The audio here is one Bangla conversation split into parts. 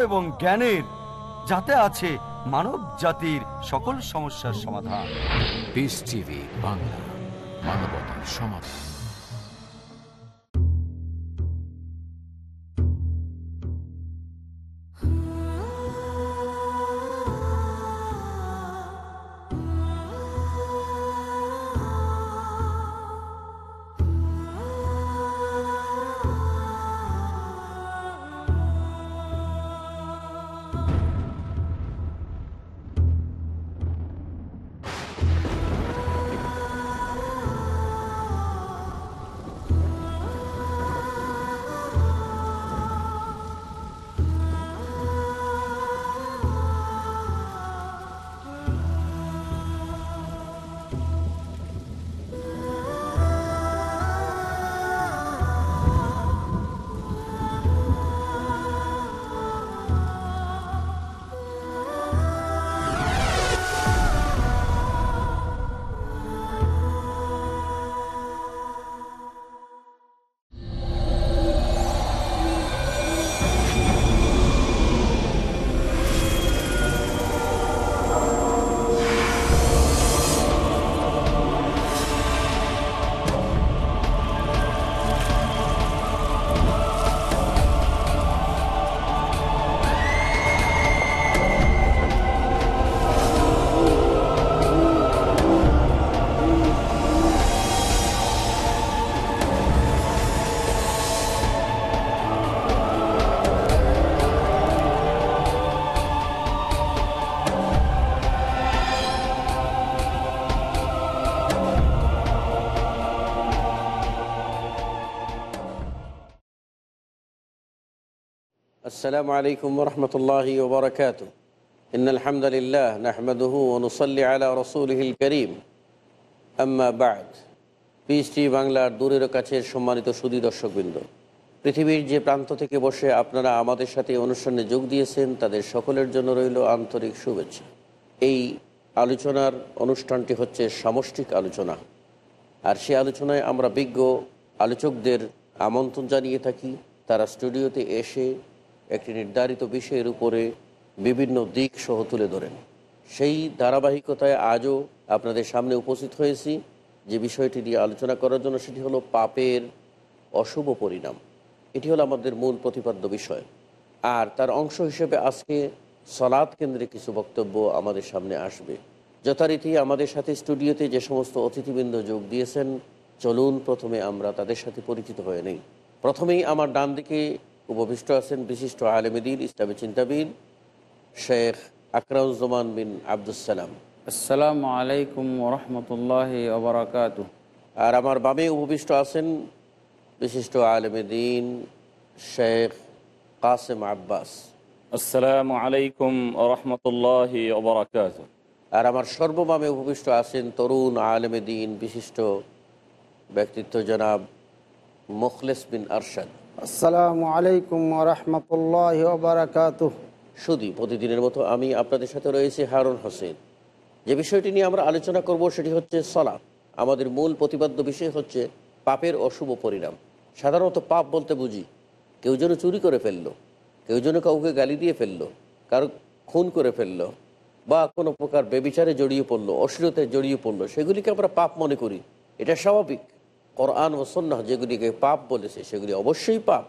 এবং জ্ঞানের যাতে আছে মানব জাতির সকল সমস্যার সমাধান। বাংলা মানবতার সমাধান। আসসালামু আলাইকুম রহমতুল্লাহ ওবরাকাত ইন আলহামদুলিল্লাহ নাহমদহু অনুসল্লি আলা রসুলহিল করিম। আম্মা বাদ। পিএসটি বাংলার দূরের কাছে সম্মানিত সুদী দর্শকবৃন্দ। পৃথিবীর যে প্রান্ত থেকে বসে আপনারা আমাদের সাথে অনুষ্ঠানে যোগ দিয়েছেন, তাদের সকলের জন্য রইল আন্তরিক শুভেচ্ছা। এই আলোচনার অনুষ্ঠানটি হচ্ছে সামষ্টিক আলোচনা। আর সে আলোচনায় আমরা বিজ্ঞ আলোচকদের আমন্ত্রণ জানিয়ে থাকি। তারা স্টুডিওতে এসে একটি নির্ধারিত বিষয়ের উপরে বিভিন্ন দিক সহ তুলে ধরেন। সেই ধারাবাহিকতায় আজও আপনাদের সামনে উপস্থিত হয়েছি। যে বিষয়টি নিয়ে আলোচনা করার জন্য সেটি হলো পাপের অশুভ পরিণাম। এটি হলো আমাদের মূল প্রতিপাদ্য বিষয়। আর তার অংশ হিসেবে আজকে সলাদ কেন্দ্রে কিছু বক্তব্য আমাদের সামনে আসবে। যথারীতি আমাদের সাথে স্টুডিওতে যে সমস্ত অতিথিবৃন্দ যোগ দিয়েছেন, চলুন প্রথমে আমরা তাদের সাথে পরিচিত হয়ে নেই। প্রথমেই আমার ডান দিকে উপবিষ্ট আছেন বিশিষ্ট আলমেদিন ইসলামী চিন্তাবিদ শেখ আকরাউজ্জামান বিন আবদুসালাম আসসালামু আলাইকুম ওরহমতুল্লাহ ওবরাকাত আর আমার বামে উপবিষ্ট আছেন বিশিষ্ট আলমেদিন শেখ কাসেম আব্বাস। আসসালামু আলাইকুম রহমতুল্লাহ ওবরাকাত আর আমার সর্ববামে উপবিষ্ট আছেন তরুণ আলেমে দিন বিশিষ্ট ব্যক্তিত্ব জনাব মুখলেস বিন আরশাদ। আসসালামু আলাইকুম রহমতুল্লাহ বারাকাত শুধু প্রতিদিনের মতো আমি আপনাদের সাথে রয়েছি হারুন হোসেন। যে বিষয়টি নিয়ে আমরা আলোচনা করব সেটি হচ্ছে সলাপ আমাদের মূল প্রতিপাদ্য বিষয় হচ্ছে পাপের অশুভ পরিণাম। সাধারণত পাপ বলতে বুঝি, কেউ যেন চুরি করে ফেলল, কেউ যেন কাউকে গালি দিয়ে ফেলল, কারও খুন করে ফেলল, বা কোনো প্রকার বেবিচারে জড়িয়ে পড়ল, অশ্লীলতায় জড়িয়ে পড়ল, সেগুলিকে আমরা পাপ মনে করি। এটা স্বাভাবিক। কোরআন ও সন্না যেগুলিকে পাপ বলেছে, সেগুলি অবশ্যই পাপ।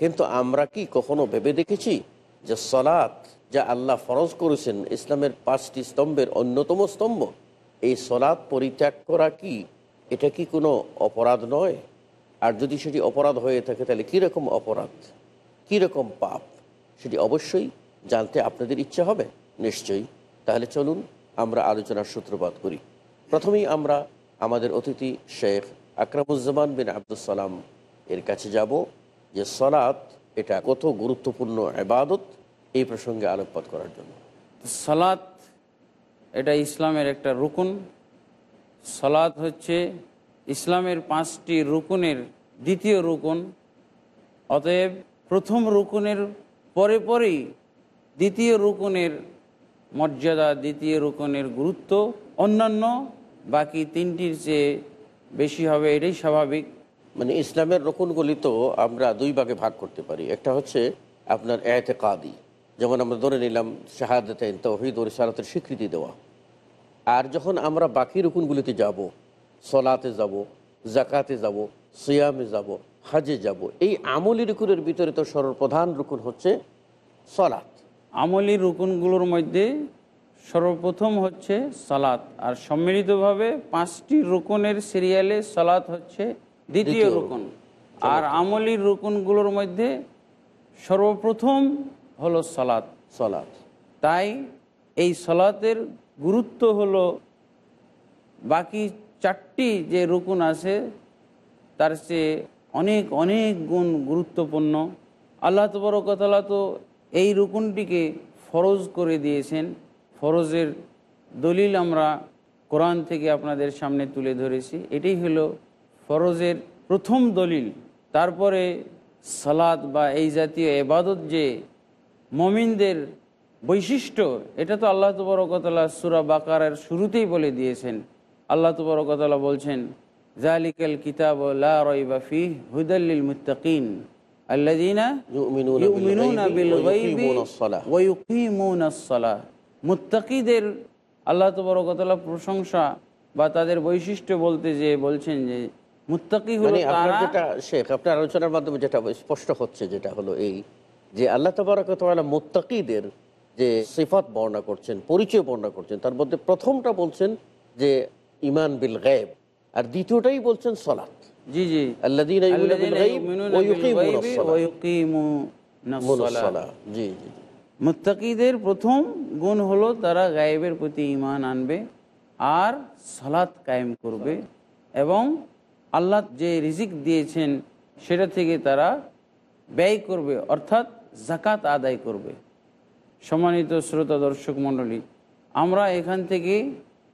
কিন্তু আমরা কি কখনো ভেবে দেখেছি যে সলাৎ যা আল্লাহ ফরজ করেছেন, ইসলামের পাঁচটি স্তম্ভের অন্যতম স্তম্ভ, এই সলাৎ পরিত্যাগ করা কি? এটা কি কোনো অপরাধ নয়? আর যদি সেটি অপরাধ হয়ে থাকে, তাহলে কীরকম অপরাধ? কীরকম পাপ? সেটি অবশ্যই জানতে আপনাদের ইচ্ছা হবে, নিশ্চয়ই। তাহলে চলুন আমরা আলোচনার সূত্রপাত করি। প্রথমেই আমরা আমাদের অতিথি শেখ আকরামুজ্জামান বিন আব্দুল সালাম এর কাছে যাব যে সলাৎ এটা কত গুরুত্বপূর্ণ এবাদত এই প্রসঙ্গে আলোকপাত করার জন্য। সালাত এটা ইসলামের একটা রুকুন। সালাত হচ্ছে ইসলামের পাঁচটি রুকুনের দ্বিতীয় রুকুন। অতএব প্রথম রুকুনের পরে পরেই দ্বিতীয় রুকুনের মর্যাদা, দ্বিতীয় রুকুনের গুরুত্ব, অন্যান্য বাকি তিনটির চেয়ে বেশি হবে এটাই স্বাভাবিক। মানে ইসলামের রকুনগুলি তো আমরা দুই ভাগে ভাগ করতে পারি। একটা হচ্ছে আপনার এতে কাদি যেমন আমরা ধরে নিলাম শাহাদাতেন তৌহিদ ও রিসালাতের স্বীকৃতি দেওয়া। আর যখন আমরা বাকি রুকুনগুলিতে যাব সলাতে যাব জাকাতে যাব সিয়ামে যাব হাজে যাব এই আমলি রুকুনের ভিতরে তো সর্বপ্রধান রুকুন হচ্ছে সলাত আমলি রুকুনগুলোর মধ্যে সর্বপ্রথম হচ্ছে সালাত আর সম্মিলিতভাবে পাঁচটি রুকুনের সিরিয়ালে সালাত হচ্ছে দ্বিতীয় রুকুন। আর আমলি রুকুনগুলোর মধ্যে সর্বপ্রথম হলো সালাত। সলাত। তাই এই সলাতের গুরুত্ব হলো বাকি চারটি যে রুকুন আছে তার চেয়ে অনেক অনেক গুণ গুরুত্বপূর্ণ। আল্লাহ তবরকতলা তো এই রুকুনটিকে ফরজ করে দিয়েছেন। ফরজের দলিল আমরা কোরআন থেকে আপনাদের সামনে তুলে ধরেছি। এটাই হলো ফরজের প্রথম দলিল। তারপরে সালাদ বা এই জাতীয় এবাদত যে মমিনদের বৈশিষ্ট্য এটা তো আল্লাহ তবরকতলা সুরা বাকারের শুরুতেই বলে দিয়েছেন। আল্লাহ তবরকতলা বলছেন জালিকাল কিতাব লা রাইবা ফিহ হুদাল্লিল মুত্তাকিন আল্লাযীনা মুত্তাকিদের আল্লাহ তবরকতলা প্রশংসা বা তাদের বৈশিষ্ট্য বলতে যে বলছেন যে মুত্তাকি হলো মানে যেটা শেখ আপনার আলোচনার মাধ্যমে যেটা স্পষ্ট হচ্ছে যেটা হলো এই যে আল্লাহ তবরকতলা মুত্তাকিদের যে সিফাত বর্ণনা করছেন পরিচয় বর্ণনা করছেন তার মধ্যে প্রথমটা বলছেন যে ইমান বিল গায়েব আর দ্বিতীয়টাই বলছেন সলাৎ। জি জি। আল্লাহ জি জি। মুত্তাকিদের প্রথম গুণ হলো তারা গায়েবের প্রতি ঈমান আনবে আর সালাত কায়েম করবে এবং আল্লাহ যে রিজিক দিয়েছেন সেটা থেকে তারা ব্যয় করবে, অর্থাৎ জাকাত আদায় করবে। সম্মানিত শ্রোতা দর্শক মণ্ডলী, আমরা এখান থেকে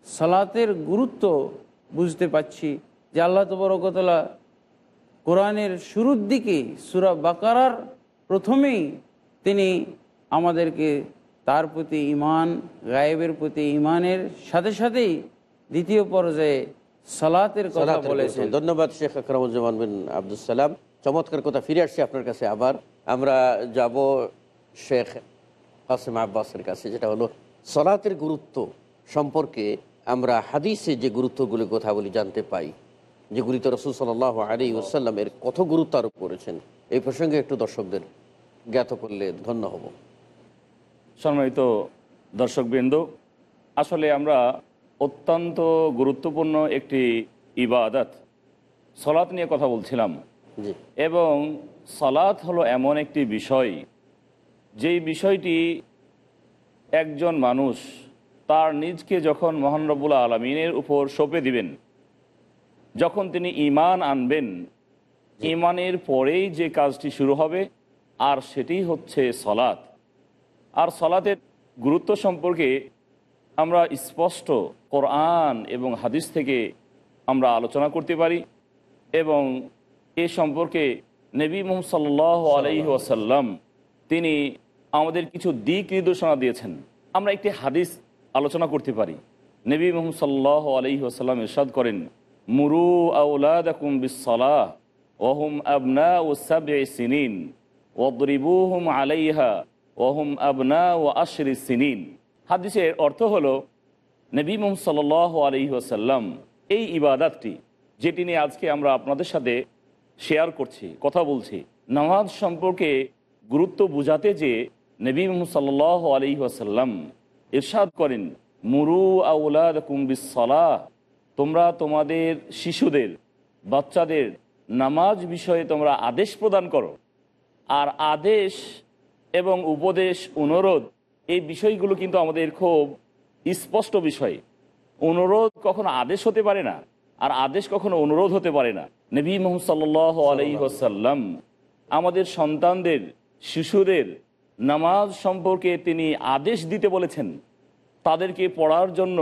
সালাতের গুরুত্ব বুঝতে পাচ্ছি যে আল্লাহ তবরকতলা কোরআনের শুরুর দিকে সুরা বাকারার প্রথমেই তিনি আমাদেরকে তার প্রতি ইমান গায়েবের প্রতি ইমানের সাথে সাথেই দ্বিতীয় পর্যায়ে সালাতের কথা বলেছেন। ধন্যবাদ শেখ আকরামুজ্জামান বিন আব্দুল সালাম। চমৎকার কথা ফিরে আসছি আপনার কাছে আবার। আমরা যাব শেখ কাসিম আব্বাসের কাছে যেটা হলো সলাতের গুরুত্ব সম্পর্কে আমরা হাদিসে যে গুরুত্বগুলি কথা বলি জানতে পাই। যেগুলি তো রসুল সাল্লাহ আলী ওসাল্লামের কত গুরুত্ব আরোপ করেছেন। এই প্রসঙ্গে একটু দর্শকদের জ্ঞাত করলে ধন্য হব। সম্মানিত দর্শকবৃন্দ আসলে আমরা অত্যন্ত গুরুত্বপূর্ণ একটি ইবাদত সলাৎ নিয়ে কথা বলছিলাম। এবং সালাত হলো এমন একটি বিষয় যেই বিষয়টি একজন মানুষ তার নিজকে যখন মহান রব্বুল আলমিনের উপর সঁপে দিবেন যখন তিনি ইমান আনবেন ইমানের পরেই যে কাজটি শুরু হবে আর সেটি হচ্ছে সলাৎ। আর সলাতের গুরুত্ব সম্পর্কে আমরা স্পষ্ট কোরআন এবং হাদিস থেকে আমরা আলোচনা করতে পারি এবং এ সম্পর্কে নবী মোহাম্মদ সাল্লাহ ওয়াসাল্লাম তিনি আমাদের কিছু দিক নির্দেশনা দিয়েছেন। আমরা একটি হাদিস আলোচনা করতে পারি। নবী মোহাম্মদ সাল্লাহ আলাইহি ওয়াসাল্লাম ইরশাদ করেন, মুরু আউলাদাকুম বিসসালাহ ওহুম আবনা ও সাবে সিনিন ওদ্রিবুহুম আলাইহা ওহুম আবনা ও আশরি সিনিন। হাদিসের অর্থ হলো, নবী মোহাম্মদ সাল্লাহ আলহি আসাল্লাম এই ইবাদাতটি, যেটি নিয়ে আজকে আমরা আপনাদের সাথে শেয়ার করছি, কথা বলছি। নামাজ সম্পর্কে গুরুত্ব বুঝাতে যে নবী মোহাম্মদ সাল্লাহ আলহি আসাল্লাম ইরশাদ করেন, মুরু আউলাদ কুম্বিস সালাহ তোমরা তোমাদের শিশুদের, বাচ্চাদের নামাজ বিষয়ে তোমরা আদেশ প্রদান করো। আর আদেশ এবং উপদেশ অনুরোধ এই বিষয়গুলো কিন্তু আমাদের খুব স্পষ্ট বিষয়। অনুরোধ কখনো আদেশ হতে পারে না আর আদেশ কখনো অনুরোধ হতে পারে না। নবী মোহাম্মদ আলাইসাল্লাম আমাদের সন্তানদের শিশুদের নামাজ সম্পর্কে তিনি আদেশ দিতে বলেছেন। তাদেরকে পড়ার জন্য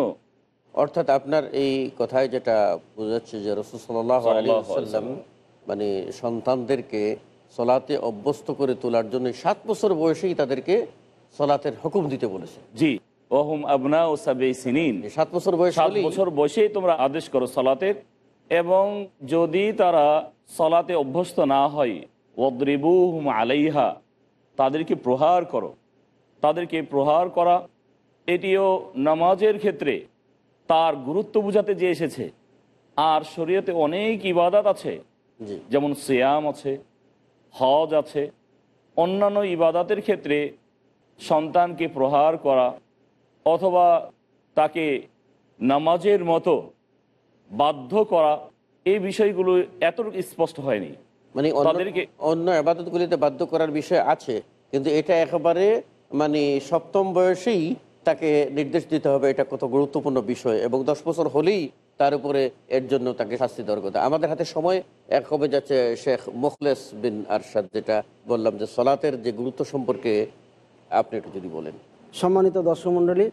অর্থাৎ আপনার এই কথায় যেটা বোঝাচ্ছে যে রসুল সাল্লাহ আলী মানে সন্তানদেরকে সলাতে অভ্যস্ত করে তোলার জন্য সাত বছর বয়সেই তাদেরকে সলাতের হুকুম দিতে বলেছে। জি। ওহম আবনা ও সাবে সিনিন। সাত বছর বয়স সাত বছর বয়সেই তোমরা আদেশ করো সলাতের এবং যদি তারা সলাতে অভ্যস্ত না হয় ওদ্রিবুহুম আলাইহা তাদেরকে প্রহার করো। তাদেরকে প্রহার করা এটিও নামাজের ক্ষেত্রে তার গুরুত্ব বোঝাতে যে এসেছে। আর শরীয়তে অনেক ইবাদত আছে যেমন সিয়াম আছে হজ আছে অন্যান্য ইবাদাতের ক্ষেত্রে সন্তানকে প্রহার করা অথবা তাকে নামাজের মতো বাধ্য করা এই বিষয়গুলো এতটুকু স্পষ্ট হয়নি। মানে তাদেরকে- অন্য আবাদতগুলিতে বাধ্য করার বিষয় আছে কিন্তু এটা একেবারে মানে সপ্তম বয়সেই তাকে নির্দেশ দিতে হবে এটা কত গুরুত্বপূর্ণ বিষয়। এবং দশ বছর হলেই তার উপরে এর জন্য তাকে শাস্তি দেওয়ার কথা। আমাদের হাতে সময়, এক হবে যাচ্ছে শেখ মুখলেস বিন আরশাদ, যেটা বললাম যে সলাতের যে গুরুত্ব সম্পর্কে আপনি একটু যদি বলেন। সম্মানিত দর্শক মণ্ডলী,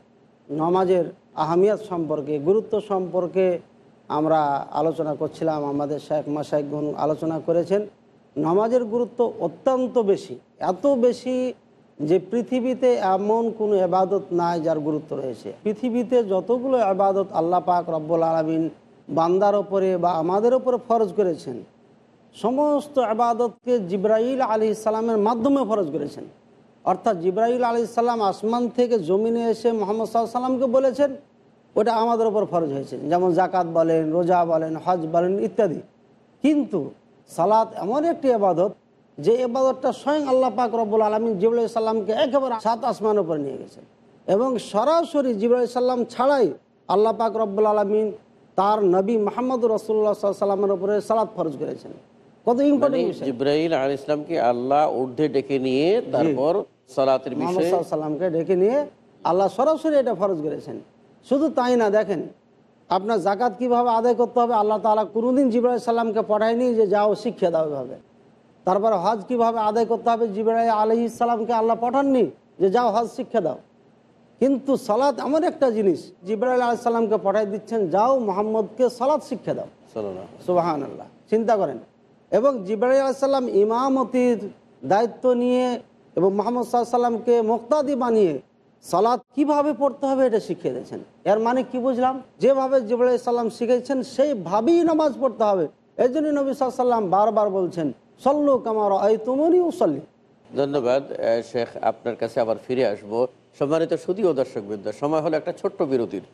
নমাজের আহমিয়াত সম্পর্কে, গুরুত্ব সম্পর্কে আমরা আলোচনা করছিলাম, আমাদের শেখ মাসাইকগণ আলোচনা করেছেন। নমাজের গুরুত্ব অত্যন্ত বেশি, এত বেশি যে পৃথিবীতে এমন কোনো এবাদত নাই যার গুরুত্ব রয়েছে। পৃথিবীতে যতগুলো আবাদত আল্লাহ পাক রব্বুল আলমিন বান্দার ওপরে বা আমাদের ওপরে ফরজ করেছেন, সমস্ত আবাদতকে জিব্রাইল আলী ইসলামের মাধ্যমে ফরজ করেছেন। অর্থাৎ জিব্রাইল আলী ইসলাম আসমান থেকে জমিনে এসে মোহাম্মদ সাল্লামকে বলেছেন, ওটা আমাদের ওপর ফরজ হয়েছে। যেমন জাকাত বলেন, রোজা বলেন, হজ বলেন ইত্যাদি। কিন্তু সালাত এমন একটি আবাদত যে এবাদতটা স্বয়ং আল্লাহ পাক রব্বুল আলমিন জিবরাইল সাল্লামকে একেবারে সাত আসমান উপরে নিয়ে গেছেন। এবং সরাসরি জিবরাইল সাল্লাম ছাড়াই আল্লাহ পাক রব্বুল আলমিন তার নবী মোহাম্মদ রসুল্লাহ সাল্লামের উপরে সালাত ফরজ করেছেন। কত মানে ইম্পর্টেন্ট বিষয়। জিব্রাহিল আল ইসলামকে আল্লাহ ঊর্ধ্বে ডেকে নিয়ে তারপর সলাতের বিষয়ে সাল্লামকে ডেকে নিয়ে আল্লাহ সরাসরি এটা ফরজ করেছেন। শুধু তাই না দেখেন আপনার জাকাত কীভাবে আদায় করতে হবে আল্লাহ তাআলা কোনোদিন জিব্রাইল সাল্লামকে পাঠায়নি যে যাও শিক্ষা দাও এভাবে। তারপরে হজ কীভাবে আদায় করতে হবে? জিব্রাইল আলহি ইসলামকে আল্লাহ পাঠাননি যে যাও হজ শিক্ষা দাও। কিন্তু সালাত এমন একটা জিনিস জিব্রাইল আলাইহিস সালামকে পাঠাই দিচ্ছেন যাও মোহাম্মদকে সালাত শিক্ষা দাও। সুবাহান আল্লাহ চিন্তা করেন। এবং জিব্রাহিম আলাইসাল্লাম ইমামতির দায়িত্ব নিয়ে এবং মোহাম্মদ সাল্লামকে মোক্তাদি বানিয়ে সালাদ কীভাবে পড়তে হবে এটা শিখিয়ে দিয়েছেন। এর মানে কি বুঝলাম? যেভাবে জিব্রাহিম সাল্লাম শিখেছেন সেইভাবেই নামাজ পড়তে হবে। এই জন্য নবী সাল্লাম বারবার বলছেন সল্লু কামার এই তুমনি উসল্লি। ধন্যবাদ শেখ, আপনার কাছে আবার ফিরে আসব। সম্মানিত সুদীয় দর্শক বৃন্দ সময় হলো একটা ছোট্ট বিরতির।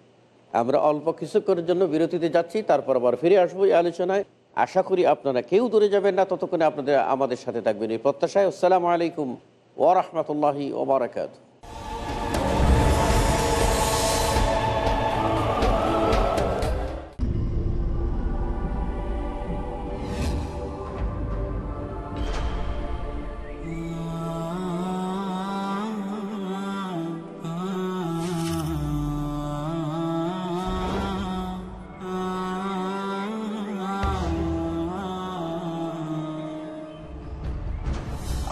আমরা অল্প কিছুক্ষণের জন্য বিরতিতে যাচ্ছি, তারপর আবার ফিরে আসব এই আলোচনায়। আশা করি আপনারা কেউ দূরে যাবেন না, ততক্ষণে আপনাদের, আমাদের সাথে থাকবেন এই প্রত্যাশায়। আসসালামু আলাইকুম ওরহমতুল্লাহি ওবরাকাত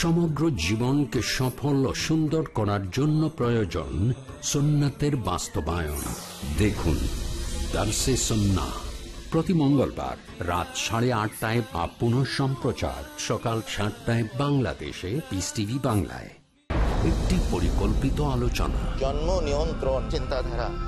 সমগ্র জীবনকে সফল ও সুন্দর করার জন্য প্রয়োজন সুন্নাতের বাস্তবায়ন। দেখুন, দার্সে সন্না প্রতি মঙ্গলবার রাত সাড়ে আটটায় বা পুনঃ সম্প্রচার সকাল সাতটায় বাংলাদেশে পিস টিভি বাংলায়। একটি পরিকল্পিত আলোচনা। জন্ম নিয়ন্ত্রণ চিন্তাধারা।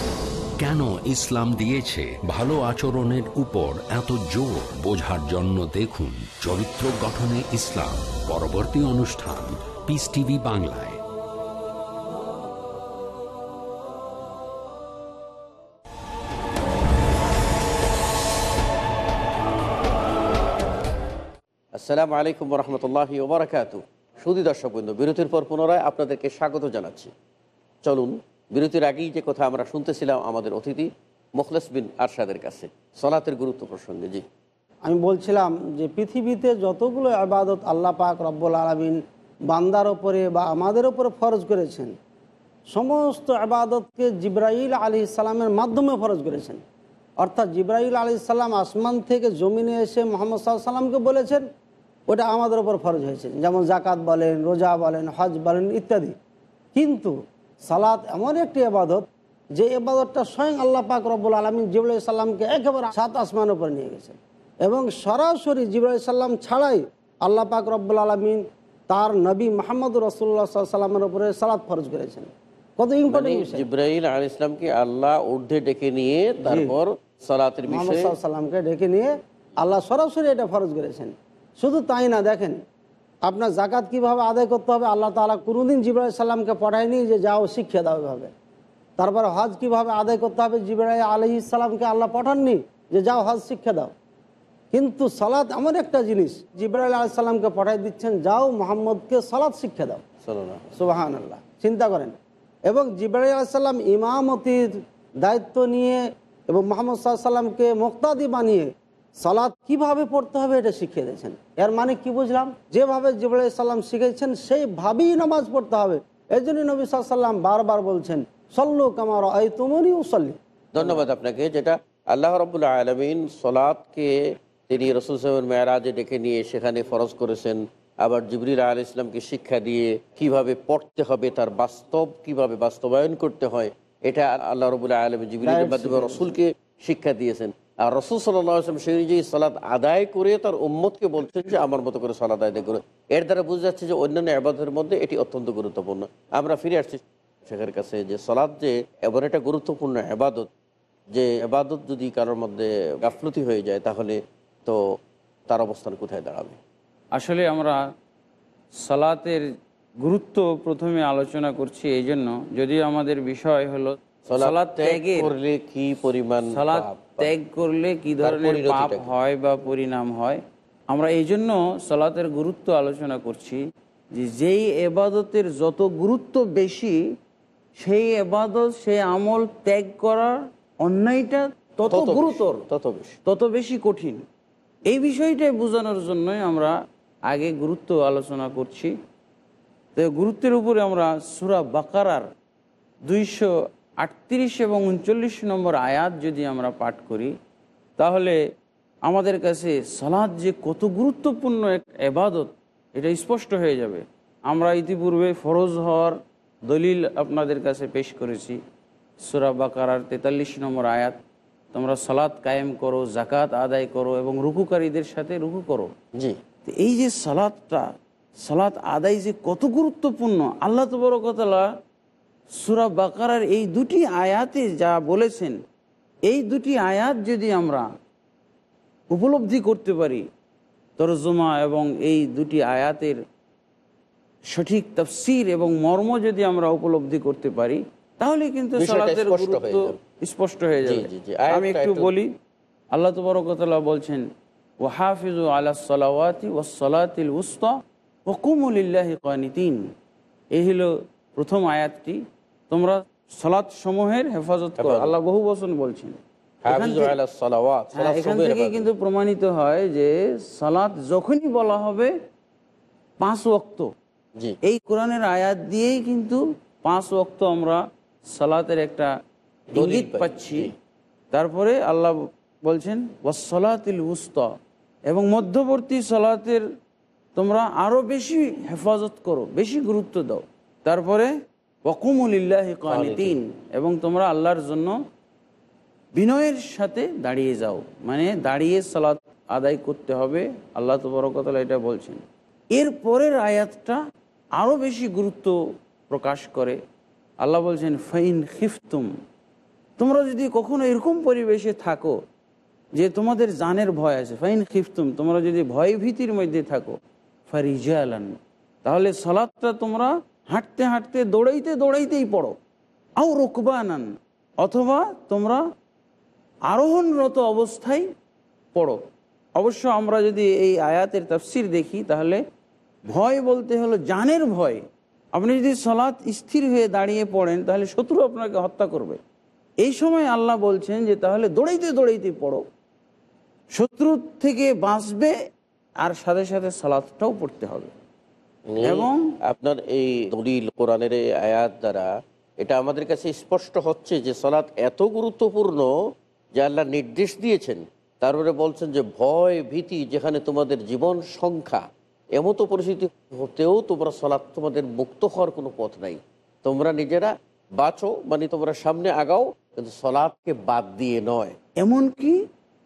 কেন ইসলাম দিয়েছে? ভালো আচরণের উপর এত জোর বোঝার জন্য দেখুন চরিত্র গঠনে ইসলাম। পরবর্তী অনুষ্ঠান পিস টিভি বাংলায়। আসসালামু আলাইকুম রহমতুল্লাহি ওবরাকাতু। সুদী দর্শকবৃন্দ, বিরতির পর পুনরায় আপনাদেরকে স্বাগত জানাচ্ছি। চলুন বিরতির আগেই যে কথা আমরা শুনতেছিলাম আমাদের অতিথি মুখলেস বিন আরশাদের কাছে। সলাতের গুরুত্ব প্রসঙ্গে, জি। আমি বলছিলাম যে পৃথিবীতে যতগুলো আবাদত আল্লাহ পাক রব্বুল আলমিন বান্দার ওপরে বা আমাদের ওপরে ফরজ করেছেন, সমস্ত আবাদতকে জিব্রাইল আলী ইসলামের মাধ্যমে ফরজ করেছেন। অর্থাৎ জিব্রাইল আলী ইসলাম আসমান থেকে জমিনে এসে মোহাম্মদ সাল্লামকে বলেছেন, ওটা আমাদের ওপর ফরজ হয়েছে। যেমন জাকাত বলেন, রোজা বলেন, হজ বলেন, ইত্যাদি। কিন্তু সালাত এমন একটি আবাদত যে এবাদতটা স্বয়ং আল্লাহ পাক রব্বুল আলমিন জিবুল সাল্লামকে একেবারে সাত আসমানের উপরে নিয়ে গেছেন। এবং সরাসরি জিবুল সাল্লাম ছাড়াই আল্লাহ পাক রব্বুল আলমিন তার নবী মাহমদ রসুল্লাহ সাল্লামের উপরে সালাত ফরজ করেছেন। কত মানে ইম্পর্টেন্ট বিষয়। জিব্রাহিল আল ইসলামকে আল্লাহ ঊর্ধ্বে ডেকে নিয়ে তারপর সালাতের বিষয়ে সাল্লামকে ডেকে নিয়ে আল্লাহ সরাসরি এটা ফরজ করেছেন। শুধু তাই না দেখেন আপনার জাকাত কীভাবে আদায় করতে হবে? আল্লাহ তালা কোনোদিন জিব্রাহিল সাল্লামকে পড়ায়নি যে যাও শিক্ষা দাও এভাবে। তারপরে হজ কীভাবে আদায় করতে হবে? জিব্রাহিল আলহি ইসলামকে আল্লাহ পাঠাননি যে যাও হজ শিক্ষা দাও। কিন্তু সালাত এমন একটা জিনিস জিব্রাহিল আলাহ সাল্লামকে পাঠাই দিচ্ছেন যাও মোহাম্মদকে সালাত শিক্ষা দাও। সুবাহান আল্লাহ চিন্তা করেন। এবং জিব্রাহিল আলাইসাল্লাম ইমামতির দায়িত্ব নিয়ে এবং মোহাম্মদ সাল্লামকে মোক্তাদি বানিয়ে সালাদ কীভাবে পড়তে হবে এটা শিখিয়ে দিয়েছেন। এর মানে কি বুঝলাম? যেভাবে জিব্রাহ সাল্লাম শিখেছেন সেইভাবেই নামাজ পড়তে হবে। এই জন্য নবী সাল্লাম বারবার বলছেন সল্লু কামার আই তুমনি উসল্লি। ধন্যবাদ আপনাকে যেটা আল্লাহ রবুল্লা আলমিন সলাদকে তিনি রসুল সাহেবের মেয়ারাজে ডেকে নিয়ে সেখানে ফরজ করেছেন। আবার জিবরিল আল ইসলামকে শিক্ষা দিয়ে কীভাবে পড়তে হবে তার বাস্তব কীভাবে বাস্তবায়ন করতে হয় এটা আল্লাহ রবুল্লা আলম জিবরিলের মাধ্যমে রসুলকে শিক্ষা দিয়েছেন। আর রসুল সাল্লাম সেই অনুযায়ী সালাদ আদায় করে তার উম্মতকে বলছেন যে আমার মতো করে সালাদ আদায় করে। এর দ্বারা বোঝা যাচ্ছে যে অন্যান্য আবাদের মধ্যে এটি অত্যন্ত গুরুত্বপূর্ণ। আমরা ফিরে আসছি শেখের কাছে যে সালাদ যে এমন একটা গুরুত্বপূর্ণ আবাদত যে আবাদত যদি কারোর মধ্যে গাফলতি হয়ে যায় তাহলে তো তার অবস্থান কোথায় দাঁড়াবে? আসলে আমরা সালাতের গুরুত্ব প্রথমে আলোচনা করছি এই জন্য। যদিও আমাদের বিষয় হলো করলে কি পরিমাণ সালাত ত্যাগ করলে কি ধরনের পাপ হয় বা পরিণাম হয়? আমরা এই জন্য সালাতের গুরুত্ব আলোচনা করছি যে যেই এবাদতের যত গুরুত্ব বেশি সেই এবাদত সেই আমল ত্যাগ করার অন্যায়টা তত তত গুরুতর তত বেশি। তত বেশি কঠিন। এই বিষয়টাই বোঝানোর জন্যই আমরা আগে গুরুত্ব আলোচনা করছি। তো গুরুত্বের উপরে আমরা সুরা বাকারার দুইশো আটত্রিশ এবং উনচল্লিশ নম্বর আয়াত যদি আমরা পাঠ করি তাহলে আমাদের কাছে সালাদ যে কত গুরুত্বপূর্ণ এক এবাদত এটা স্পষ্ট হয়ে যাবে। আমরা ইতিপূর্বে ফরজ হওয়ার দলিল আপনাদের কাছে পেশ করেছি। সুরা বাকারার তেতাল্লিশ নম্বর আয়াত তোমরা সালাদ কায়েম করো জাকাত আদায় করো এবং রুকুকারীদের সাথে রুকু করো। জি। এই যে সালাদটা সালাত আদায় যে কত গুরুত্বপূর্ণ আল্লাহ তবরকতলা সুরা বাকারার এই দুটি আয়াতে যা বলেছেন এই দুটি আয়াত যদি আমরা উপলব্ধি করতে পারি তরজমা এবং এই দুটি আয়াতের সঠিক তফসির এবং মর্ম যদি আমরা উপলব্ধি করতে পারি তাহলে কিন্তু সালাতের গুরুত্ব স্পষ্ট হয়ে যাবে। আমি একটু একটু- বলি আল্লাহ তবরকতলা বলছেন ও হাফিজু আলা সালাওয়াতি ও সলাতিল উস্তা ও কুমুলিল্লাহি কানিতিন এই হলো প্রথম আয়াতটি। তোমরা সলাৎ সমূহের হেফাজত করো। আল্লাহ বহু বচন বলছেন। এখান থেকে- হ্যাঁ। কিন্তু প্রমাণিত হয় যে সালাত যখনই বলা হবে পাঁচ ওক্ত এই কোরআনের আয়াত দিয়েই কিন্তু পাঁচ ওক্ত আমরা সালাতের একটা ইঙ্গিত পাচ্ছি। তারপরে আল্লাহ বলছেন ওয়াসলাতিল উস্তা এবং মধ্যবর্তী সালাতের তোমরা আরও বেশি হেফাজত করো বেশি গুরুত্ব দাও। তারপরে ওয়াকুমুলিল্লাহ কানিতিন। এবং তোমরা আল্লাহর জন্য বিনয়ের সাথে দাঁড়িয়ে যাও। মানে দাঁড়িয়ে সালাত আদায় করতে হবে। আল্লাহ তবরকতলা এটা বলছেন। এর পরের আয়াতটা আরও বেশি গুরুত্ব প্রকাশ করে। আল্লাহ বলছেন ফাইন খিফতুম। তোমরা যদি কখনো এরকম পরিবেশে থাকো যে তোমাদের জানের ভয় আছে ফাইন খিফতুম। তোমরা যদি ভয় ভীতির মধ্যে থাকো ফারিজা আলান তাহলে সালাদটা তোমরা হাঁটতে হাঁটতে, দৌড়াইতে, দৌড়াইতেই পড়ো। আও রোকবানান অথবা তোমরা আরোহণরত অবস্থায় পড়ো। অবশ্য আমরা যদি এই আয়াতের তাফসির দেখি, তাহলে ভয় বলতে হলো জানের ভয়। আপনি যদি সলাৎ স্থির হয়ে দাঁড়িয়ে পড়েন, তাহলে শত্রু আপনাকে হত্যা করবে। এই সময় আল্লাহ বলছেন যে, তাহলে দৌড়াইতে দৌড়াইতে পড়ো। শত্রুর থেকে বাঁচবে, আর সাথে সাথে সালাদটাও পড়তে হবে। এবং আপনার এই দলিল কোরআনের এই আয়াত দ্বারা এটা আমাদের কাছে স্পষ্ট হচ্ছে যে সালাত এত গুরুত্বপূর্ণ যে আল্লাহ নির্দেশ দিয়েছেন। তারপরে বলছেন যে ভয় ভীতি যেখানে তোমাদের জীবন সংখ্যা এমতো পরিস্থিতি হতেও তোমরা সলাৎ তোমাদের মুক্ত হওয়ার কোনো পথ নাই। তোমরা নিজেরা বাঁচো মানে তোমরা সামনে আগাও কিন্তু সলাৎকে বাদ দিয়ে নয়। এমনকি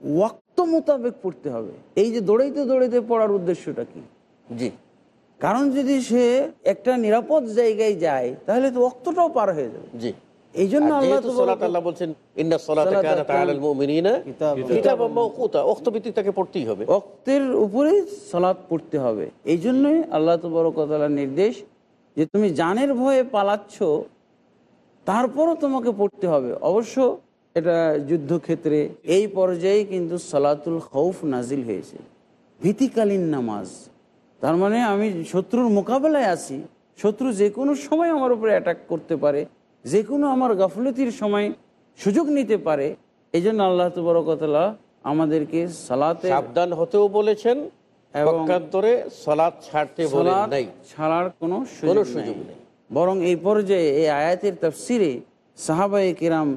ওয়াক্ত মোতাবেক পড়তে হবে। এই যে দৌড়াইতে দৌড়াইতে পড়ার উদ্দেশ্যটা কি? জি। কারণ যদি সে একটা নিরাপদ জায়গায় যায় তাহলে তো ওক্তটাও পার হয়ে যাবে। জি। এই জন্য আল্লাহ বলছেন উপরে পড়তে হবে। এই জন্যই আল্লাহ তবরকতালার নির্দেশ যে তুমি জানের ভয়ে পালাচ্ছ তারপরও তোমাকে পড়তে হবে। অবশ্য এটা যুদ্ধক্ষেত্রে এই পর্যায়ে কিন্তু সালাতুল খৌফ নাজিল হয়েছে। ভীতিকালীন নামাজ। তার মানে আমি শত্রুর মোকাবেলায় আছি। শত্রু যে কোনো সময় আমার উপরে অ্যাটাক করতে পারে যে কোনো আমার গাফলতির সময় সুযোগ নিতে পারে। এই জন্য আল্লাহ তবরকতলা আমাদেরকে সালাতে সাবধান হতেও বলেছেন ছাড়ার কোনো সুযোগ নেই। নেই। বরং এই পর্যায়ে এই আয়াতের তাফসিরে সাহাবায়ে কেরাম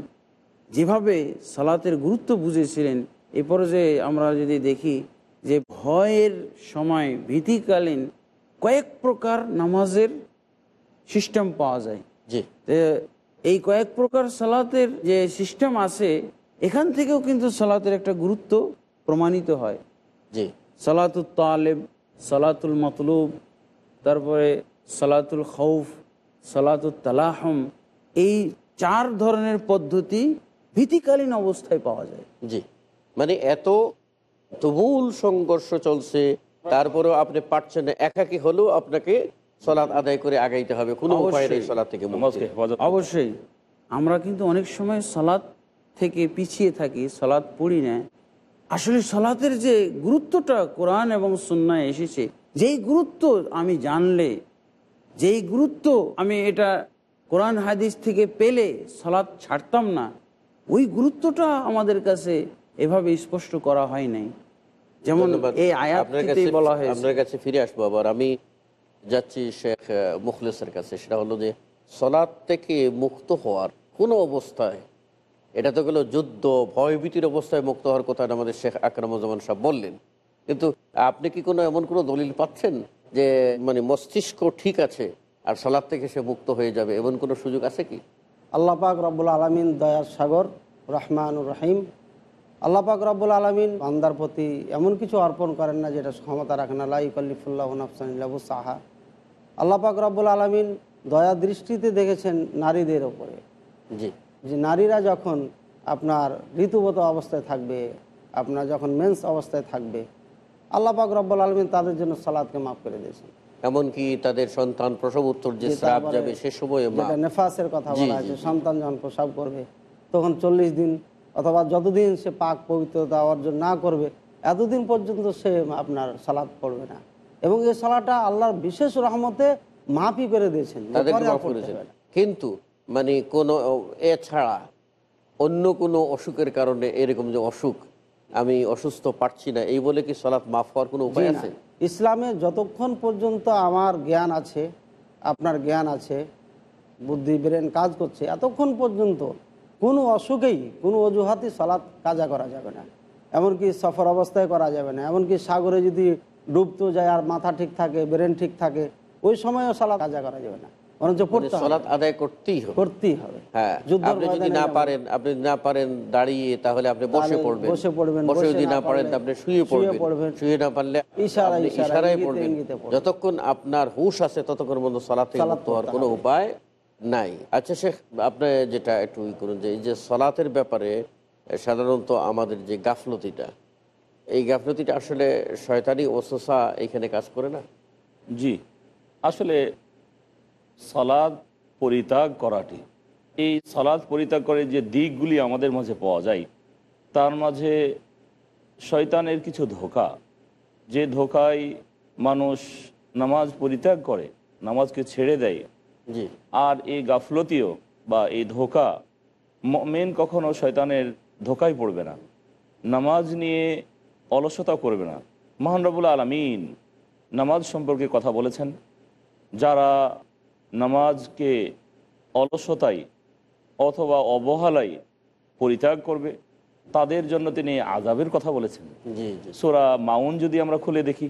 যেভাবে সালাতের গুরুত্ব বুঝেছিলেন এই পর্যায়ে আমরা যদি দেখি যে ভয়ের সময় ভীতিকালীন কয়েক প্রকার নামাজের সিস্টেম পাওয়া যায়। জি। তো এই কয়েক প্রকার সালাতের যে সিস্টেম আছে এখান থেকেও কিন্তু সালাতের একটা গুরুত্ব প্রমাণিত হয়। জি। সালাতুল তালেব সালাতুল মতলুব তারপরে সালাতুল খৌফ সালাতুল তালাহম এই চার ধরনের পদ্ধতি ভীতিকালীন অবস্থায় পাওয়া যায়। জি। মানে এত তুমুল সংঘর্ষ চলছে। তারপরেও আপনি পারছেন না একাকি হলেও আপনাকে সলাৎ আদায় করে আগাইতে হবে। কোনো উপায় নেই অবশ্যই। সলাৎ থেকে অবশ্যই। আমরা কিন্তু অনেক সময় সালাদ থেকে পিছিয়ে থাকি সালাদ পড়ি না। আসলে সালাতের যে গুরুত্বটা কোরআন এবং সুন্নায় এসেছে যেই গুরুত্ব আমি জানলে যেই গুরুত্ব আমি এটা কোরআন হাদিস থেকে পেলে সালাদ ছাড়তাম না ওই গুরুত্বটা আমাদের কাছে এভাবে স্পষ্ট করা হয় নাই। যেমন এই আয়াতটিতেই বলা হয়েছে। আপনার কাছে ফিরে আসব আবার। আমি যাচ্ছি শেখ মুখলেসের কাছে। সেটা হলো যে সলাৎ থেকে মুক্ত হওয়ার কোনো অবস্থায় এটা তো গেলো যুদ্ধ ভয়ভীতির অবস্থায় মুক্ত হওয়ার কথা আমাদের শেখ আকরামুজ্জামান সাহেব বললেন। কিন্তু আপনি কি কোনো এমন কোনো দলিল পাচ্ছেন যে মানে মস্তিষ্ক ঠিক আছে আর সলাৎ থেকে সে মুক্ত হয়ে যাবে? এমন কোনো সুযোগ আছে কি? আল্লাহ পাক রব্বুল আলমিন দয়ার সাগর রহমানুর রহিম আল্লাহ পাক রব্বুল আলমিন বান্দার প্রতি এমন কিছু অর্পণ করেন না যেটা ক্ষমতা রাখেন আল্লাহ ইকল্লিফুল্লাহ নাফসানিল্লাহু সাহা আল্লাপাক রব্বুল আলমিন দয়া দৃষ্টিতে দেখেছেন নারীদের ওপরে জি। যে নারীরা যখন আপনার ঋতুগত অবস্থায় থাকবে আপনার যখন মেন্স অবস্থায় থাকবে আল্লাপাক রব্বুল আলমিন তাদের জন্য সালাদকে মাফ করে দিয়েছেন। এমনকি তাদের সন্তান প্রসব উত্তর যে শ্রাপ যাবে সে সময় নেফাসের কথা বলা আছে সন্তান যখন প্রসাব করবে তখন চল্লিশ দিন অথবা যতদিন সে পাক পবিত্রতা অর্জন না করবে এতদিন পর্যন্ত সে আপনার সালাদ পড়বে না এবং এই সালাটা আল্লাহর বিশেষ রহমতে মাফই করে দিয়েছেন মাফ। কিন্তু মানে কোনো এছাড়া অন্য কোনো অসুখের কারণে এরকম যে অসুখ আমি অসুস্থ পারছি না এই বলে কি সলাৎ মাফ হওয়ার কোনো উপায়। আছে ইসলামে যতক্ষণ পর্যন্ত আমার জ্ঞান আছে আপনার জ্ঞান আছে বুদ্ধি ব্রেন কাজ করছে এতক্ষণ পর্যন্ত কোনো অসুখেই কোনো অজুহাতই সালাত কাজা করা যাবে না। এমনকি সফর অবস্থায় করা যাবে না। এমনকি সাগরে যদি ডুবতো যায় আর মাথা ঠিক থাকে ব্রেন ঠিক থাকে ওই সময়ও সালাত কাজা করা যাবে না। বরঞ্চ মানে হবে। আদায় করতেই হবে। করতেই হবে। হ্যাঁ যুদ্ধের আপনি যদি না পারেন আপনি না পারেন দাঁড়িয়ে তাহলে আপনি বসে পড়বেন। বসে পড়বেন, বসে যদি না পারেন আপনি শুয়ে শুয়ে পড়বেন। পড়বেন। শুয়ে না পারলে ইশারায় পড়বেন। যতক্ষণ আপনার হুশ আছে ততক্ষণ পর্যন্ত সলাতে হওয়ার কোনো উপায় নাই। আচ্ছা শেখ, আপনি যেটা একটু ই করুন যে, এই যে সলাতের ব্যাপারে সাধারণত আমাদের যে গাফলতিটা, এই গাফলতিটা আসলে শয়তানি ওসোসা এখানে কাজ করে না? জি। আসলে সলাদ পরিত্যাগ করাটি, এই সলাদ পরিত্যাগ করে যে দিকগুলি আমাদের মাঝে পাওয়া যায়, তার মাঝে শয়তানের কিছু ধোকা, যে ধোকায় মানুষ নামাজ পরিত্যাগ করে, নামাজকে ছেড়ে দেয় আর এই গাফলতিও বা এই ধোকা মেন কখনো শয়তানের ধোকায় পড়বে না। নামাজ নিয়ে অলসতা করবে না। মহানরবুল আলমিন নামাজ সম্পর্কে কথা বলেছেন। যারা নামাজকে অলসতায় অথবা অবহেলাই পরিত্যাগ করবে তাদের জন্য তিনি আজাবের কথা বলেছেন। সুরা মাউন যদি আমরা খুলে দেখি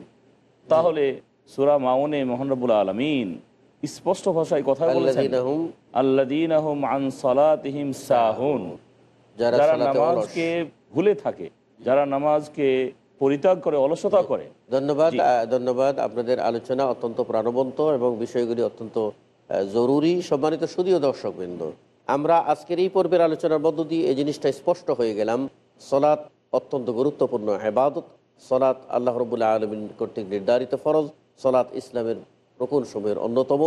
তাহলে সুরা মাউনে মোহানরবুল আলমিন স্পষ্ট ভাষায় কথা বলেছেন। আল্লাযীনা আন সালাতিহিম সাহুন। যারা। নামাজকে ভুলে থাকে যারা নামাজকে পরিত্যাগ করে অলসতা করে। ধন্যবাদ ধন্যবাদ। আপনাদের আলোচনা অত্যন্ত প্রাণবন্ত এবং বিষয়গুলি অত্যন্ত জরুরি। সম্মানিত সুদীয় দর্শকবৃন্দ আমরা আজকের এই পর্বের আলোচনার মধ্য দিয়ে এই জিনিসটা স্পষ্ট হয়ে গেলাম। সলাৎ অত্যন্ত গুরুত্বপূর্ণ হেবাদত সলাৎ আল্লাহ রবুল্লাহ আলমিন কর্তৃক নির্ধারিত ফরজ। সলাৎ ইসলামের রকুন সময়ের অন্যতম।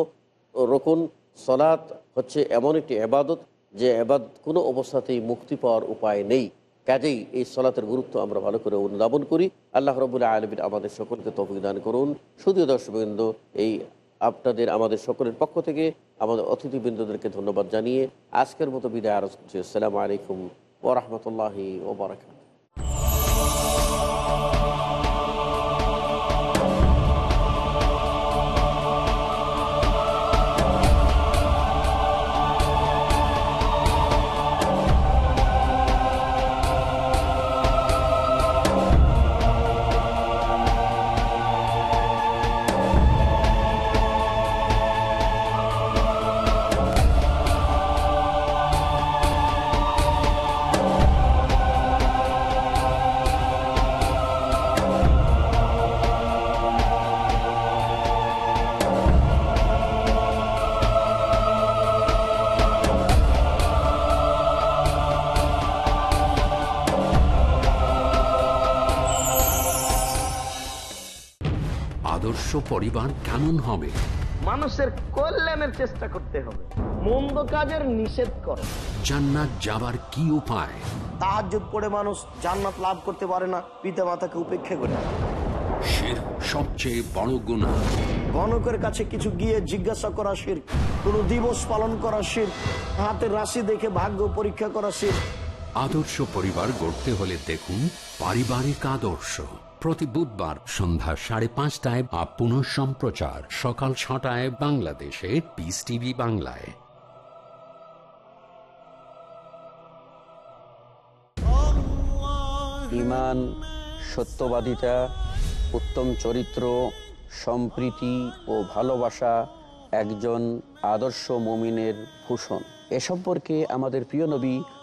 রকুন, সলাৎ হচ্ছে এমন একটি এবাদত যে এবাদ কোনো অবস্থাতেই মুক্তি পাওয়ার উপায় নেই। কাজেই এই সলাতের গুরুত্ব আমরা ভালো করে অনুধাবন করি। আল্লাহ রবুল্লাহ আলমিন আমাদের সকলকে তৌফিক দান করুন। শুধু দর্শকবৃন্দ, এই আপনাদের আমাদের সকলের পক্ষ থেকে আমাদের অতিথিবৃন্দদেরকে ধন্যবাদ জানিয়ে আজকের মতো বিদায় করছি আসসালামু আলাইকুম ওরহমতুল্লাহি ওবরাকাত পরিবার কেমন হবে? মানুষের কল্যাণের চেষ্টা করতে হবে। মন্দ কাজের নিষেধ করে। জান্নাত যাবার কি উপায়? তাহাজ্জুদ পড়ে মানুষ জান্নাত লাভ করতে পারে না পিতা মাতাকে উপেক্ষা করে। শির সবচেয়ে বড় গুণা গণকের কাছে কিছু গিয়ে জিজ্ঞাসা করা শির কোন দিবস পালন করা শির হাতের রাশি দেখে ভাগ্য পরীক্ষা করা শির আদর্শ পরিবার গড়তে হলে দেখুন পারিবারিক আদর্শ। প্রতি বুধবার সন্ধ্যা সাড়ে পাঁচটায় বা পুনঃ সম্প্রচার। সকাল ছটায় বাংলাদেশে পিস টিভি বাংলায়। ইমান, সত্যবাদিতা, উত্তম চরিত্র, সম্প্রীতি ও ভালোবাসা একজন আদর্শ মমিনের ভূষণ। এ সম্পর্কে আমাদের প্রিয় নবী